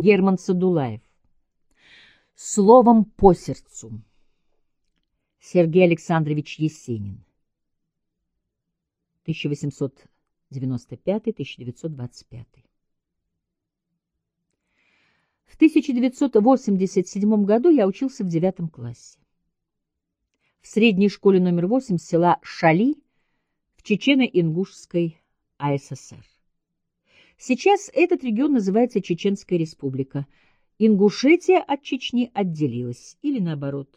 Герман Садулаев. Словом по сердцу. Сергей Александрович Есенин. 1895-1925. В 1987 году я учился в девятом классе. В средней школе номер 8 села Шали в Чечено-Ингушской АССР. Сейчас этот регион называется Чеченская республика. Ингушетия от Чечни отделилась, или наоборот.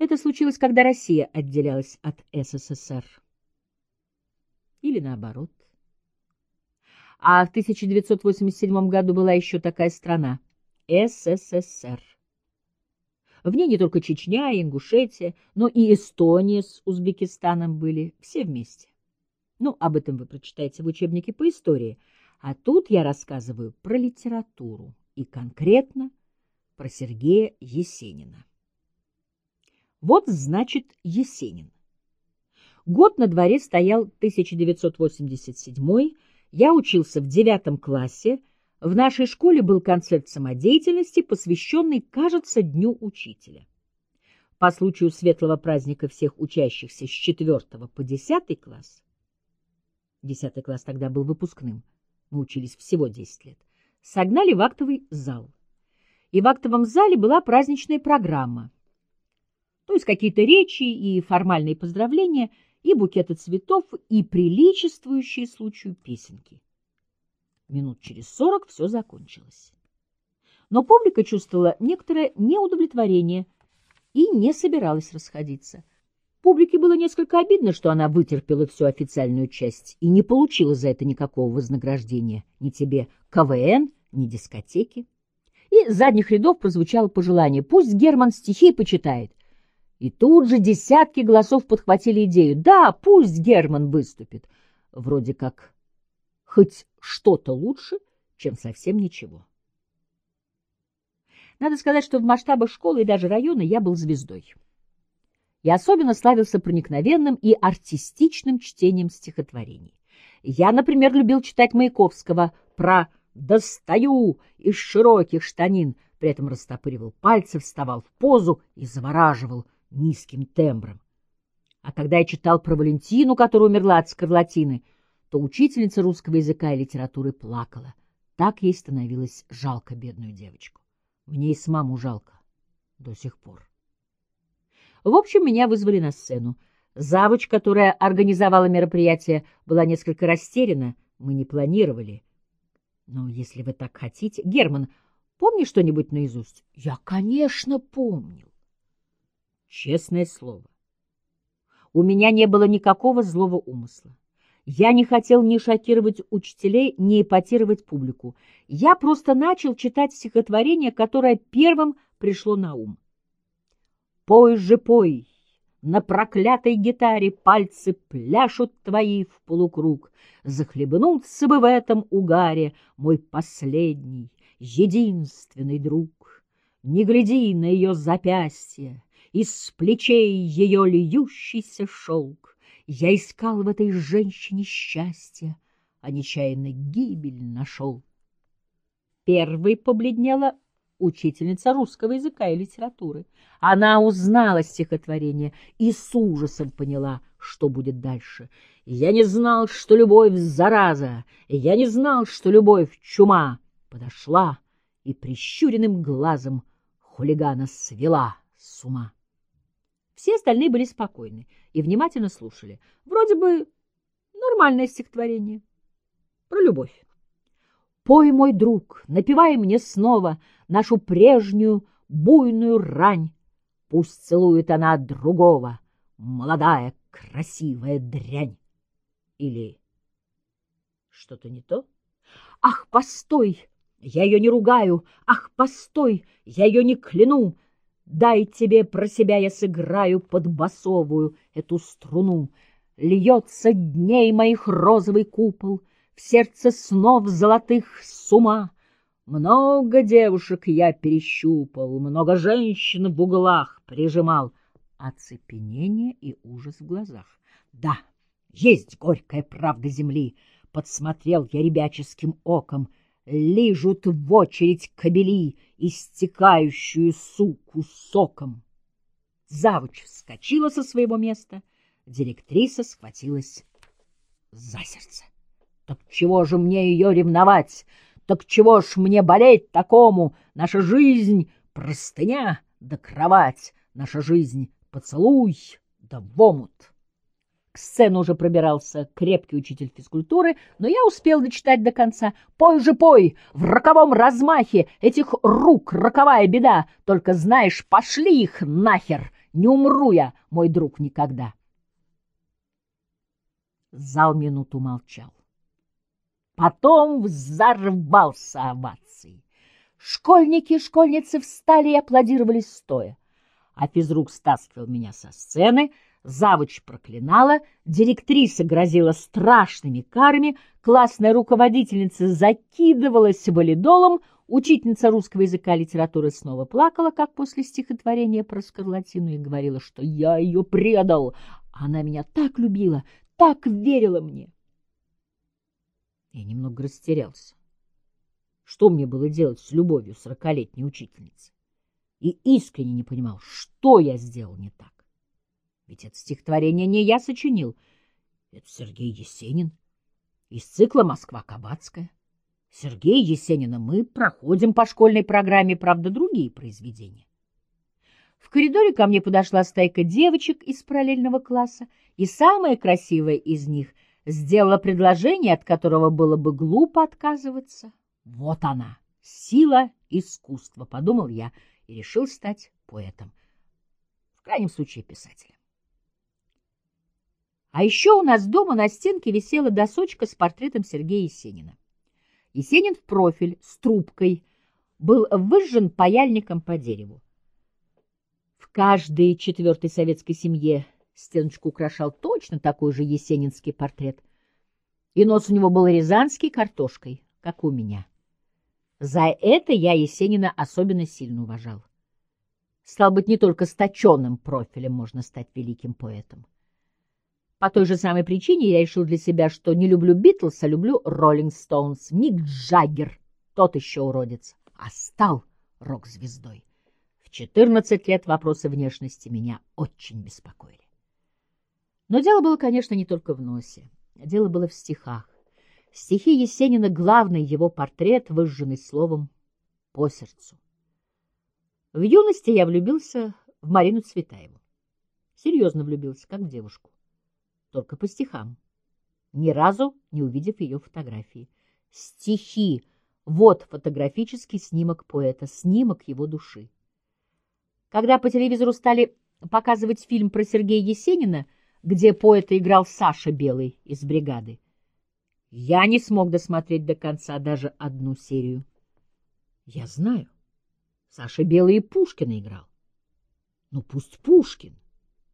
Это случилось, когда Россия отделялась от СССР. Или наоборот. А в 1987 году была еще такая страна — СССР. В ней не только Чечня и Ингушетия, но и Эстония с Узбекистаном были все вместе. Ну, об этом вы прочитаете в учебнике по истории. А тут я рассказываю про литературу и конкретно про Сергея Есенина. Вот, значит, Есенин. Год на дворе стоял 1987 я учился в девятом классе, в нашей школе был концерт самодеятельности, посвященный, кажется, Дню Учителя. По случаю светлого праздника всех учащихся с 4 по 10 класс Десятый класс тогда был выпускным, мы учились всего десять лет, согнали в актовый зал. И в актовом зале была праздничная программа. То есть какие-то речи и формальные поздравления, и букеты цветов, и приличествующие случаю песенки. Минут через сорок все закончилось. Но публика чувствовала некоторое неудовлетворение и не собиралась расходиться. Публике было несколько обидно, что она вытерпела всю официальную часть и не получила за это никакого вознаграждения. Ни тебе КВН, ни дискотеки. И с задних рядов прозвучало пожелание «Пусть Герман стихи почитает». И тут же десятки голосов подхватили идею «Да, пусть Герман выступит». Вроде как хоть что-то лучше, чем совсем ничего. Надо сказать, что в масштабах школы и даже района я был звездой и особенно славился проникновенным и артистичным чтением стихотворений. Я, например, любил читать Маяковского про «достаю из широких штанин», при этом растопыривал пальцы, вставал в позу и завораживал низким тембром. А когда я читал про Валентину, которая умерла от скарлатины, то учительница русского языка и литературы плакала. Так ей становилось жалко бедную девочку. Мне и самому жалко до сих пор. В общем, меня вызвали на сцену. Завуч, которая организовала мероприятие, была несколько растеряна. Мы не планировали. Но если вы так хотите... Герман, помни что-нибудь наизусть? Я, конечно, помнил. Честное слово. У меня не было никакого злого умысла. Я не хотел ни шокировать учителей, ни эпатировать публику. Я просто начал читать стихотворение, которое первым пришло на ум. Пой же, пой, на проклятой гитаре пальцы пляшут твои в полукруг. Захлебнуться бы в этом угаре мой последний, единственный друг. Не гляди на ее запястье, из плечей ее льющийся шелк. Я искал в этой женщине счастье, а нечаянно гибель нашел. Первой побледнела учительница русского языка и литературы. Она узнала стихотворение и с ужасом поняла, что будет дальше. Я не знал, что любовь — зараза, я не знал, что любовь — чума. Подошла и прищуренным глазом хулигана свела с ума. Все остальные были спокойны и внимательно слушали. Вроде бы нормальное стихотворение про любовь. Пой, мой друг, напевай мне снова нашу прежнюю буйную рань. Пусть целует она другого, молодая, красивая дрянь. Или что-то не то? Ах, постой, я ее не ругаю, ах, постой, я ее не кляну. Дай тебе про себя я сыграю под басовую эту струну. Льется дней моих розовый купол — в сердце снов золотых с ума. Много девушек я перещупал, много женщин в углах прижимал. Оцепенение и ужас в глазах. Да, есть горькая правда земли, подсмотрел я ребяческим оком. лижут в очередь кобели, истекающую суку соком. Завуч вскочила со своего места, директриса схватилась за сердце. Так чего же мне ее ревновать? Так чего ж мне болеть такому? Наша жизнь — простыня да кровать, наша жизнь — поцелуй да в. К сцену уже пробирался крепкий учитель физкультуры, но я успел дочитать до конца. «Пой же, пой! В роковом размахе! Этих рук роковая беда! Только знаешь, пошли их нахер! Не умру я, мой друг, никогда!» Зал минуту молчал. Потом взорвался овацией. Школьники и школьницы встали и аплодировали стоя. А физрук стаскивал меня со сцены — Завуч проклинала, директриса грозила страшными карами, классная руководительница закидывалась валидолом, учительница русского языка и литературы снова плакала, как после стихотворения про скарлатину, и говорила, что я ее предал. Она меня так любила, так верила мне. Я немного растерялся. Что мне было делать с любовью сорокалетней учительницы? И искренне не понимал, что я сделал не так. Ведь это стихотворение не я сочинил. Это Сергей Есенин из цикла «Москва-Кабацкая». Сергея Есенина мы проходим по школьной программе, правда, другие произведения. В коридоре ко мне подошла стайка девочек из параллельного класса, и самая красивая из них сделала предложение, от которого было бы глупо отказываться. Вот она, сила искусства, подумал я, и решил стать поэтом. В крайнем случае писателем. А еще у нас дома на стенке висела досочка с портретом Сергея Есенина. Есенин в профиль, с трубкой, был выжжен паяльником по дереву. В каждой четвертой советской семье стеночку украшал точно такой же есенинский портрет. И нос у него был рязанский картошкой, как у меня. За это я Есенина особенно сильно уважал. Стал быть, не только с профилем можно стать великим поэтом. По той же самой причине я решил для себя, что не люблю Битлз, а люблю Роллинг Стоунс. Мик Джаггер, тот еще уродец, а стал рок-звездой. В 14 лет вопросы внешности меня очень беспокоили. Но дело было, конечно, не только в носе. Дело было в стихах. Стихи Есенина — главный его портрет, выжженный словом по сердцу. В юности я влюбился в Марину Цветаеву. Серьезно влюбился, как в девушку только по стихам, ни разу не увидев ее фотографии. Стихи — вот фотографический снимок поэта, снимок его души. Когда по телевизору стали показывать фильм про Сергея Есенина, где поэта играл Саша Белый из «Бригады», я не смог досмотреть до конца даже одну серию. Я знаю, Саша Белый и Пушкина играл. Ну, пусть Пушкин,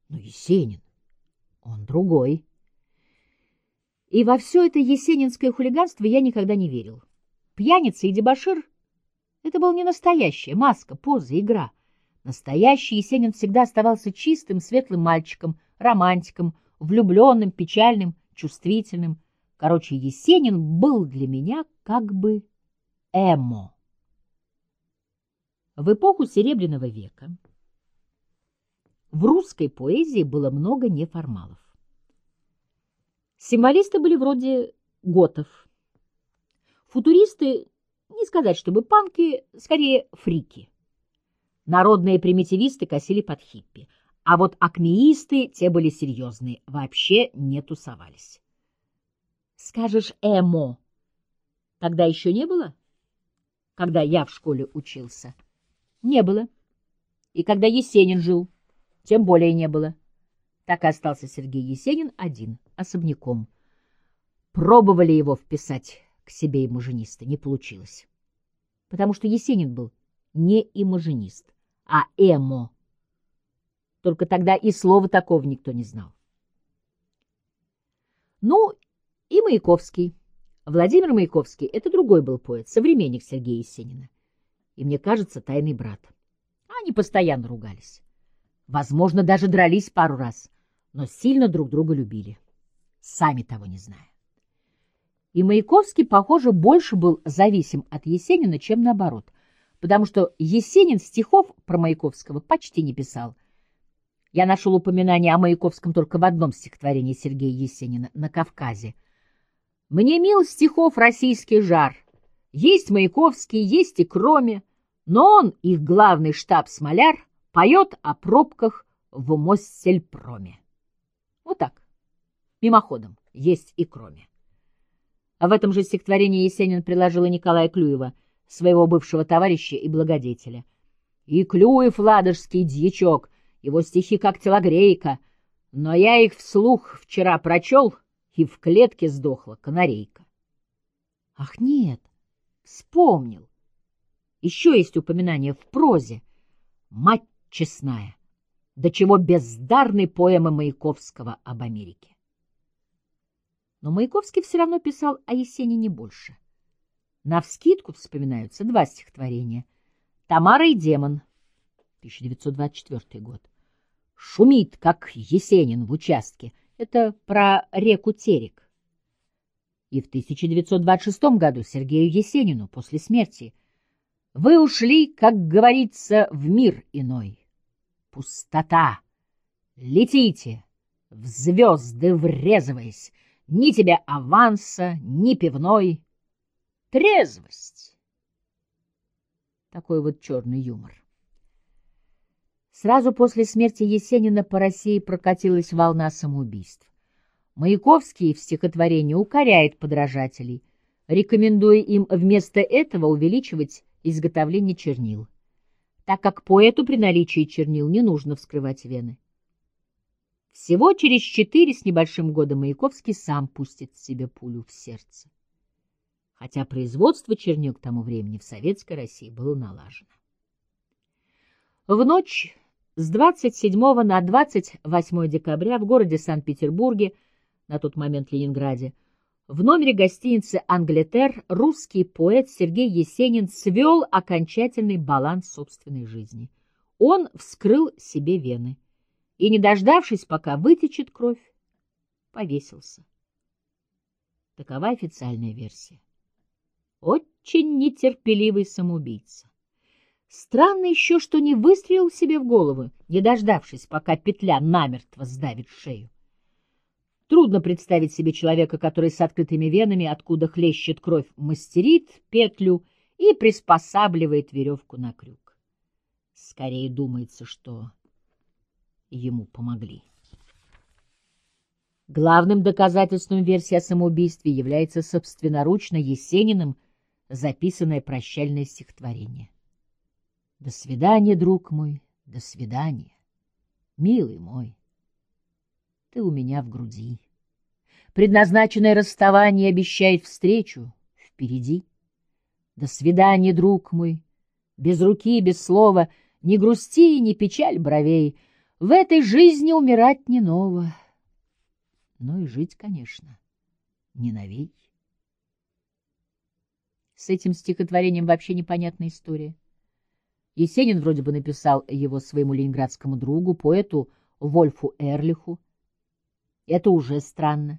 но Есенин. Он другой. И во все это есенинское хулиганство я никогда не верил. Пьяница и дебошир — это был не настоящая маска, поза, игра. Настоящий Есенин всегда оставался чистым, светлым мальчиком, романтиком, влюбленным, печальным, чувствительным. Короче, Есенин был для меня как бы эмо. В эпоху Серебряного века в русской поэзии было много неформалов. Символисты были вроде готов. Футуристы, не сказать чтобы панки, скорее фрики. Народные примитивисты косили под хиппи, а вот акмеисты, те были серьезные, вообще не тусовались. Скажешь «эмо», тогда еще не было? Когда я в школе учился? Не было. И когда Есенин жил? тем более не было. Так и остался Сергей Есенин один, особняком. Пробовали его вписать к себе имажинисты, не получилось. Потому что Есенин был не имажинист, а эмо. Только тогда и слова такого никто не знал. Ну, и Маяковский. Владимир Маяковский — это другой был поэт, современник Сергея Есенина. И, мне кажется, тайный брат. Они постоянно ругались. Возможно, даже дрались пару раз, но сильно друг друга любили, сами того не зная. И Маяковский, похоже, больше был зависим от Есенина, чем наоборот, потому что Есенин стихов про Маяковского почти не писал. Я нашел упоминание о Маяковском только в одном стихотворении Сергея Есенина «На Кавказе». «Мне мил стихов российский жар. Есть Маяковский, есть и кроме, но он, их главный штаб-смоляр, поет о пробках в Моссельпроме». Вот так, мимоходом, есть и кроме. А в этом же стихотворении Есенин приложил и Николая Клюева, своего бывшего товарища и благодетеля. И Клюев ладожский дьячок, его стихи как телогрейка, но я их вслух вчера прочел, и в клетке сдохла канарейка. Ах, нет, вспомнил. Еще есть упоминание в прозе. Мать честная, до чего бездарной поэмы Маяковского об Америке. Но Маяковский все равно писал о Есенине больше. Навскидку вспоминаются два стихотворения. «Тамара и демон», 1924 год. «Шумит, как Есенин в участке». Это про реку Терек. И в 1926 году Сергею Есенину после смерти «Вы ушли, как говорится, в мир иной. Пустота. Летите, в звезды врезываясь, ни тебе аванса, ни пивной. Трезвость. Такой вот черный юмор. Сразу после смерти Есенина по России прокатилась волна самоубийств. Маяковский в стихотворении укоряет подражателей, рекомендуя им вместо этого увеличивать изготовление чернил, так как поэту при наличии чернил не нужно вскрывать вены. Всего через четыре с небольшим года Маяковский сам пустит себе пулю в сердце. Хотя производство чернил к тому времени в Советской России было налажено. В ночь с 27 на 28 декабря в городе Санкт-Петербурге, на тот момент Ленинграде, в номере гостиницы «Англетер» русский поэт Сергей Есенин свел окончательный баланс собственной жизни. Он вскрыл себе вены и, не дождавшись, пока вытечет кровь, повесился. Такова официальная версия. Очень нетерпеливый самоубийца. Странно еще, что не выстрелил себе в голову, не дождавшись, пока петля намертво сдавит шею. Трудно представить себе человека, который с открытыми венами, откуда хлещет кровь, мастерит петлю и приспосабливает веревку на крюк. Скорее думается, что ему помогли. Главным доказательством версии о самоубийстве является собственноручно Есениным записанное прощальное стихотворение. «До свидания, друг мой, до свидания, милый мой, ты у меня в груди». Предназначенное расставание обещает встречу впереди. До свидания, друг мой, без руки, без слова, не грусти, не печаль бровей — в этой жизни умирать не ново, но и жить, конечно, не навеки. С этим стихотворением вообще непонятная история. Есенин вроде бы написал его своему ленинградскому другу, поэту Вольфу Эрлиху. Это уже странно.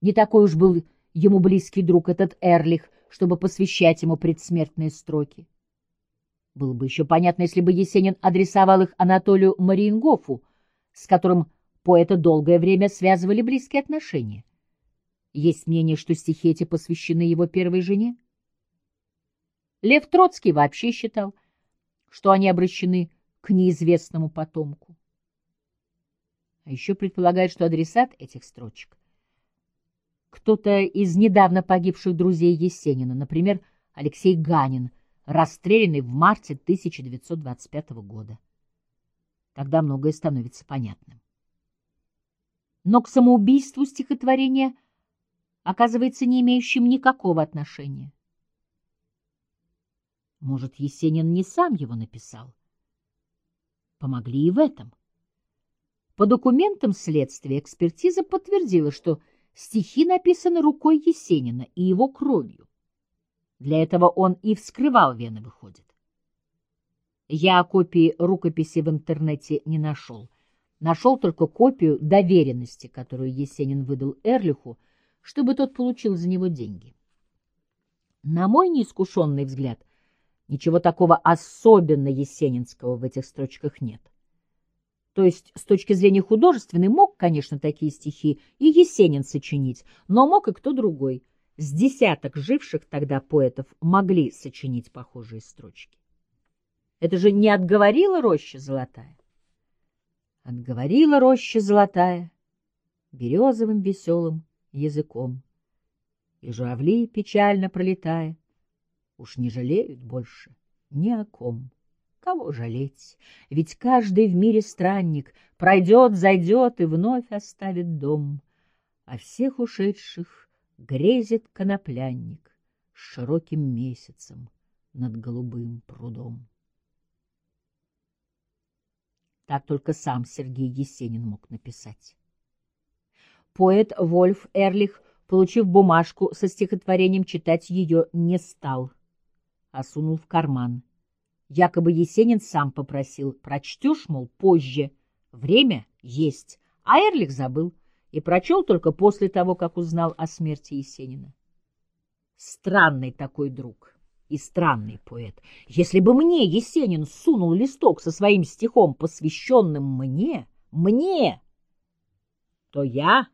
Не такой уж был ему близкий друг этот Эрлих, чтобы посвящать ему предсмертные строки. Было бы еще понятно, если бы Есенин адресовал их Анатолию Мариенгофу, с которым поэта долгое время связывали близкие отношения. Есть мнение, что стихи эти посвящены его первой жене. Лев Троцкий вообще считал, что они обращены к неизвестному потомку. А еще предполагает, что адресат этих строчек — кто-то из недавно погибших друзей Есенина, например, Алексей Ганин — расстрелянный в марте 1925 года. Тогда многое становится понятным. Но к самоубийству стихотворения оказывается не имеющим никакого отношения. Может, Есенин не сам его написал? Помогли и в этом. По документам следствия экспертиза подтвердила, что стихи написаны рукой Есенина и его кровью. Для этого он и вскрывал вены, выходит. Я копии рукописи в интернете не нашел. Нашел только копию доверенности, которую Есенин выдал Эрлиху, чтобы тот получил за него деньги. На мой неискушенный взгляд, ничего такого особенно есенинского в этих строчках нет. То есть, с точки зрения художественной, мог, конечно, такие стихи и Есенин сочинить, но мог и кто другой. С десяток живших тогда поэтов могли сочинить похожие строчки. Это же не отговорила роща золотая? Отговорила роща золотая березовым веселым языком. И журавли, печально пролетая, уж не жалеют больше ни о ком. Кого жалеть? Ведь каждый в мире странник пройдет, зайдет и вновь оставит дом. А всех ушедших грезит коноплянник с широким месяцем над голубым прудом. Так только сам Сергей Есенин мог написать. Поэт Вольф Эрлих, получив бумажку со стихотворением, читать ее не стал, а сунул в карман. Якобы Есенин сам попросил. Прочтешь, мол, позже. Время есть. А Эрлих забыл и прочел только после того, как узнал о смерти Есенина. Странный такой друг и странный поэт. Если бы мне Есенин сунул листок со своим стихом, посвященным мне, мне, то я,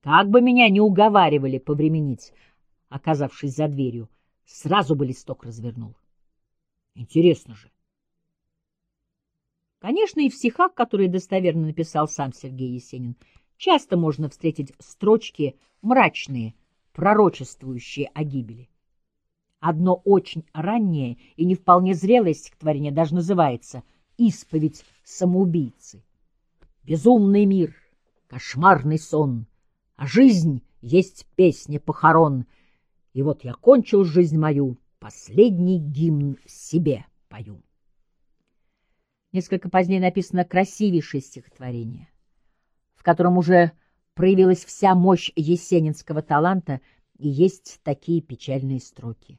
как бы меня не уговаривали повременить, оказавшись за дверью, сразу бы листок развернул. Интересно же. Конечно, и в стихах, которые достоверно написал сам Сергей Есенин, часто можно встретить строчки мрачные, пророчествующие о гибели. Одно очень раннее и не вполне зрелое стихотворение даже называется «Исповедь самоубийцы». Безумный мир, кошмарный сон, а жизнь есть песня похорон. И вот я кончил жизнь мою, Последний гимн себе пою. Несколько позднее написано красивейшее стихотворение, в котором уже проявилась вся мощь есенинского таланта, и есть такие печальные строки.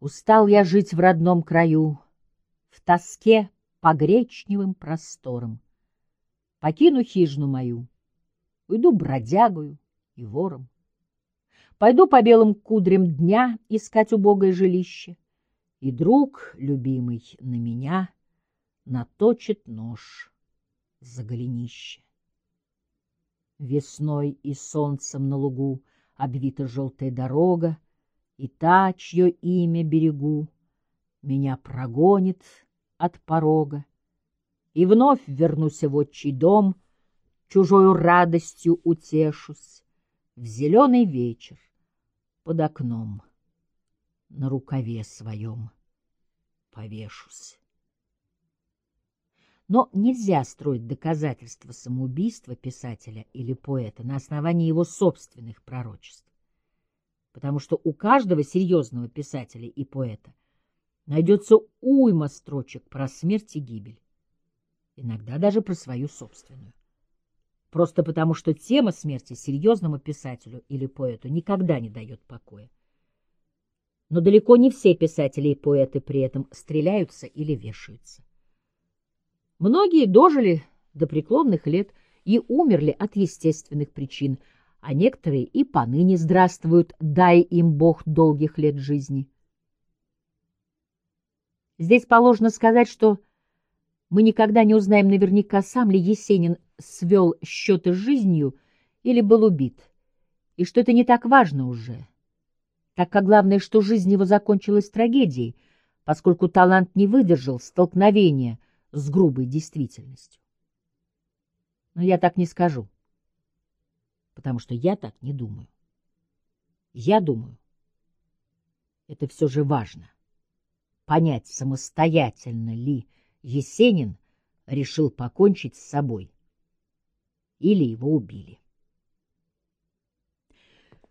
Устал я жить в родном краю, в тоске по гречневым просторам. Покину хижину мою, уйду бродягою и вором. Пойду по белым кудрям дня искать убогое жилище, И друг, любимый, на меня наточит нож за голенище. Весной и солнцем на лугу обвита желтая дорога, И та, чье имя берегу, меня прогонит от порога. И вновь вернусь в отчий дом, чужою радостью утешусь, в зеленый вечер под окном, на рукаве своем повешусь. Но нельзя строить доказательства самоубийства писателя или поэта на основании его собственных пророчеств, потому что у каждого серьезного писателя и поэта найдется уйма строчек про смерть и гибель, иногда даже про свою собственную просто потому что тема смерти серьезному писателю или поэту никогда не дает покоя. Но далеко не все писатели и поэты при этом стреляются или вешаются. Многие дожили до преклонных лет и умерли от естественных причин, а некоторые и поныне здравствуют, дай им Бог долгих лет жизни. Здесь положено сказать, что мы никогда не узнаем наверняка, сам ли Есенин свел счеты с жизнью или был убит, и что это не так важно уже, так как главное, что жизнь его закончилась трагедией, поскольку талант не выдержал столкновения с грубой действительностью. Но я так не скажу, потому что я так не думаю. Я думаю, это все же важно, понять, самостоятельно ли Есенин решил покончить с собой или его убили.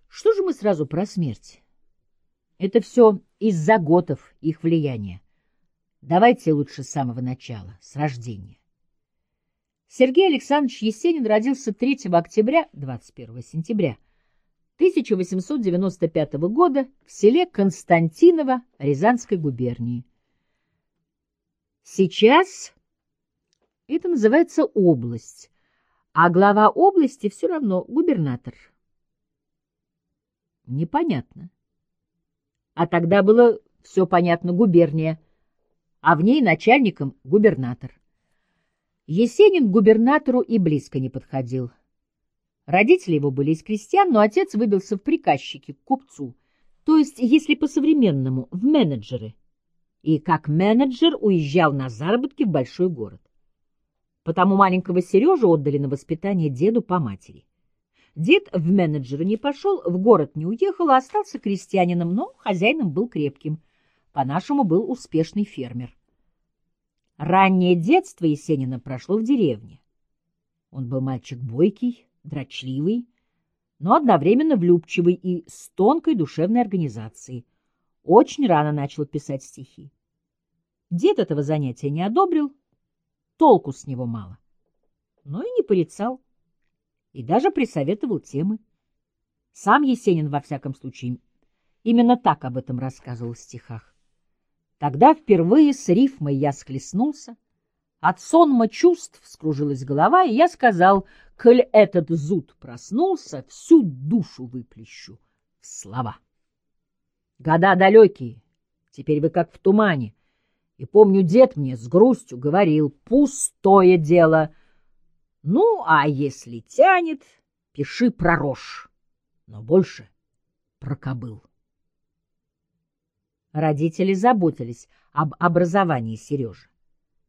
Что же мы сразу про смерть? Это все из-за готов, их влияния. Давайте лучше с самого начала, с рождения. Сергей Александрович Есенин родился 3 октября, 21 сентября 1895 года в селе Константиново Рязанской губернии. Сейчас это называется область, а глава области все равно губернатор. Непонятно. А тогда было все понятно, губерния, а в ней начальником губернатор. Есенин к губернатору и близко не подходил. Родители его были из крестьян, но отец выбился в приказчики, к купцу, то есть, если по-современному, в менеджеры. И как менеджер уезжал на заработки в большой город. Потому маленького Сережу отдали на воспитание деду по матери. Дед в менеджеры не пошел, в город не уехал, а остался крестьянином, но хозяином был крепким. По-нашему был успешный фермер. Раннее детство Есенина прошло в деревне. Он был мальчик бойкий, дрочливый, но одновременно влюбчивый и с тонкой душевной организацией. Очень рано начал писать стихи. Дед этого занятия не одобрил, толку с него мало, но и не порицал, и даже присоветовал темы. Сам Есенин, во всяком случае, именно так об этом рассказывал в стихах. Тогда впервые с рифмой я схлестнулся, от сонма чувств скружилась голова, и я сказал, коль этот зуд проснулся, всю душу выплещу слова. Года далекие, теперь вы как в тумане, и помню, дед мне с грустью говорил, пустое дело. Ну, а если тянет, пиши про рожь, но больше про кобыл. Родители заботились об образовании Сережи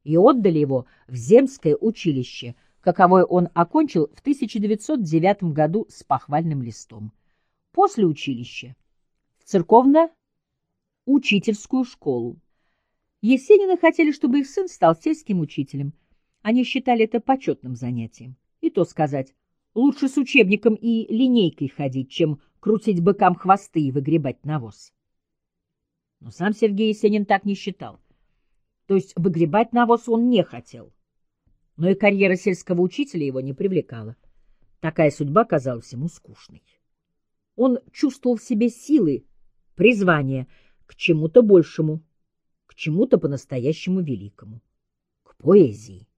и отдали его в земское училище, каковое он окончил в 1909 году с похвальным листом. После училища в церковно-учительскую школу. Есенины хотели, чтобы их сын стал сельским учителем. Они считали это почетным занятием. И то сказать, лучше с учебником и линейкой ходить, чем крутить быкам хвосты и выгребать навоз. Но сам Сергей Есенин так не считал. То есть выгребать навоз он не хотел. Но и карьера сельского учителя его не привлекала. Такая судьба казалась ему скучной. Он чувствовал в себе силы, призвание к чему-то большему, к чему-то по-настоящему великому, к поэзии.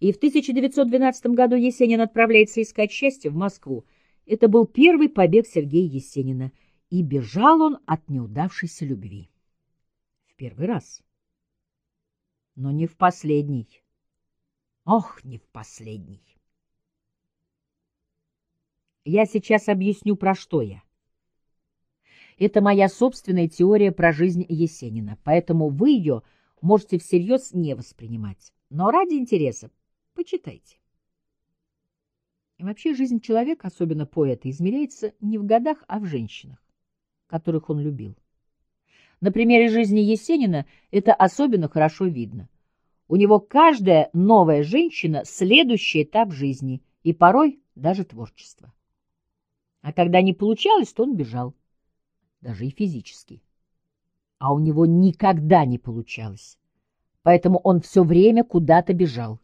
И в 1912 году Есенин отправляется искать счастье в Москву. Это был первый побег Сергея Есенина, и бежал он от неудавшейся любви. В первый раз но не в последний. Ох, не в последний. Я сейчас объясню, про что я. Это моя собственная теория про жизнь Есенина, поэтому вы ее можете всерьез не воспринимать. Но ради интереса почитайте. И вообще жизнь человека, особенно поэта, измеряется не в годах, а в женщинах, которых он любил. На примере жизни Есенина это особенно хорошо видно. У него каждая новая женщина — следующий этап жизни и порой даже творчество. А когда не получалось, то он бежал, даже и физически. А у него никогда не получалось, поэтому он все время куда-то бежал.